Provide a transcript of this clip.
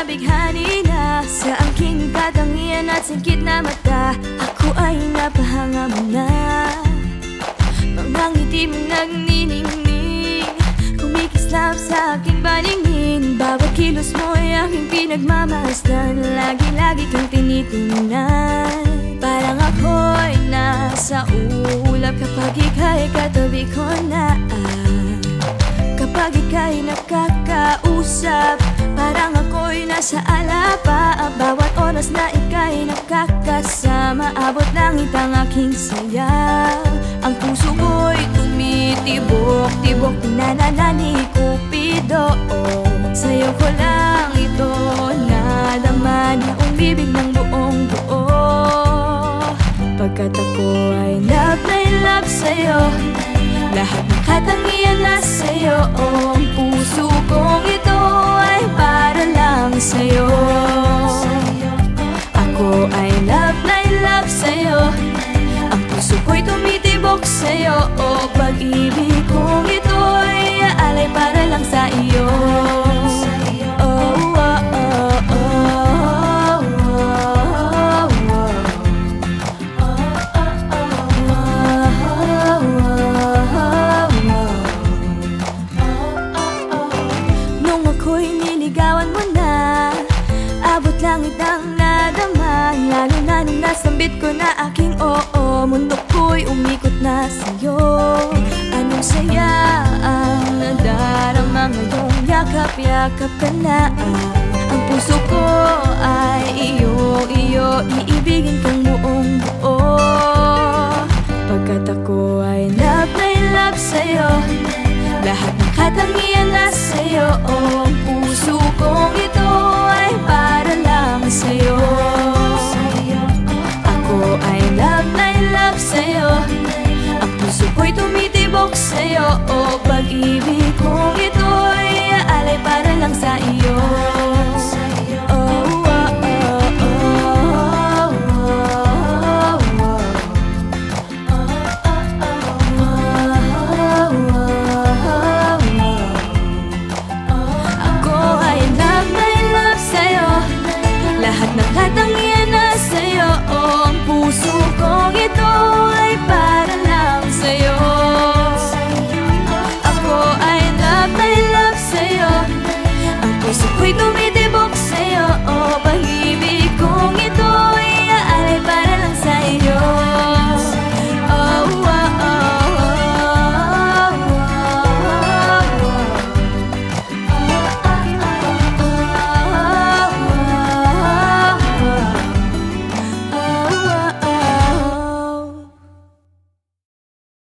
nabighani na. Sa aking katangian at singkit na mata Ako ay napahanga mo na. Mga ngiti mong nagniningning Kumikislap sa aking paningin Bawat kilos mo ay aking pinagmamasdan. Lagi-lagi kang tinitingnan. Parang ako'y nasa ulap Kapag ika'y katabi ko na. Kapag ika'y nakakausap Parang ako'y nasa alapa Bawat oras na ika'y nakakasama Abot langit ang aking saya. Ang puso ko'y tumitibok-tibok Pinanana umibig ng buong buo Pagkat ako ay love na in love sa'yo Lahat ng katangian na sa'yo Ang puso kong ito ay para lang sa'yo. Ako ay love na in love sa'yo Ang puso ko'y tumitibok sa'yo O pag-ibig kong ito ay aalay para lang sa iyo Lalo na nung nasambit ko na aking oo. Mundo ko'y umikot na sa'yo. Anong saya ang nadarama ngayong yakap-yakap ka na. Ang puso ko ay iyo, iyo. Iibigin kang buong buo. Pagkat ako ay love na in love sa'yo Lahat ng katangian na ako'y tumitibok sa'yo O oh, pag-ibig. Esse cuidam